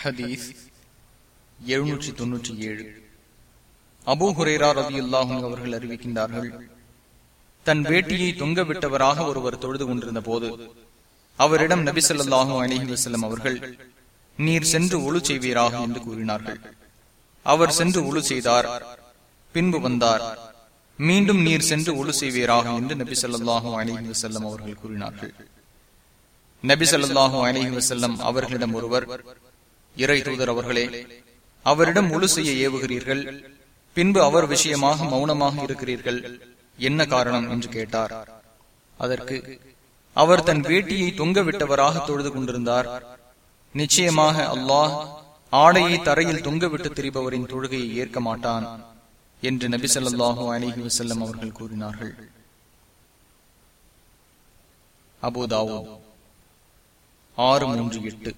ஹதீஸ் எழுநூற்றி தொன்னூற்றி ஏழு அபூ ஹுரேரா ரவி அவர்கள் அறிவிக்கின்றார்கள் தன் வேட்டியை தொங்க விட்டவராக ஒருவர் தொழுது கொண்டிருந்த போது அவரிடம் நபி சொல்லாஹு அலஹி வசல்லம் அவர்கள் நீர் சென்று ஒழு செய்வீராக என்று கூறினார்கள். அவர் சென்று ஒழு செய்தார் பின்பு வந்தார் மீண்டும் நீர் சென்று ஒழு செய்வீராக என்று நபி சொல்லாஹு அலஹி வசல்லம் அவர்கள் கூறினார்கள். நபி சொல்லாஹும் அலஹி வசல்லம் அவர்களிடம் ஒருவர் இறை தூதர் அவர்களே அவரிடம் முழு செய்ய ஏவுகிறீர்கள் பின்பு அவர் விஷயமாக மௌனமாக இருக்கிறீர்கள். என்ன காரணம் என்று கேட்டார். அதற்கு அவர் தன் வேட்டியை தொங்க விட்டவராக தொழுது கொண்டிருந்தார். நிச்சயமாக அல்லாஹ் ஆடையை தரையில் தொங்கவிட்டு திரிபவரின் தொழுகையை ஏற்க மாட்டான் என்று நபி சொல்லாஹு அலிஹி வசல்லம் அவர்கள் கூறினார்கள். அபுதாவோ ஆறு மூன்று எட்டு.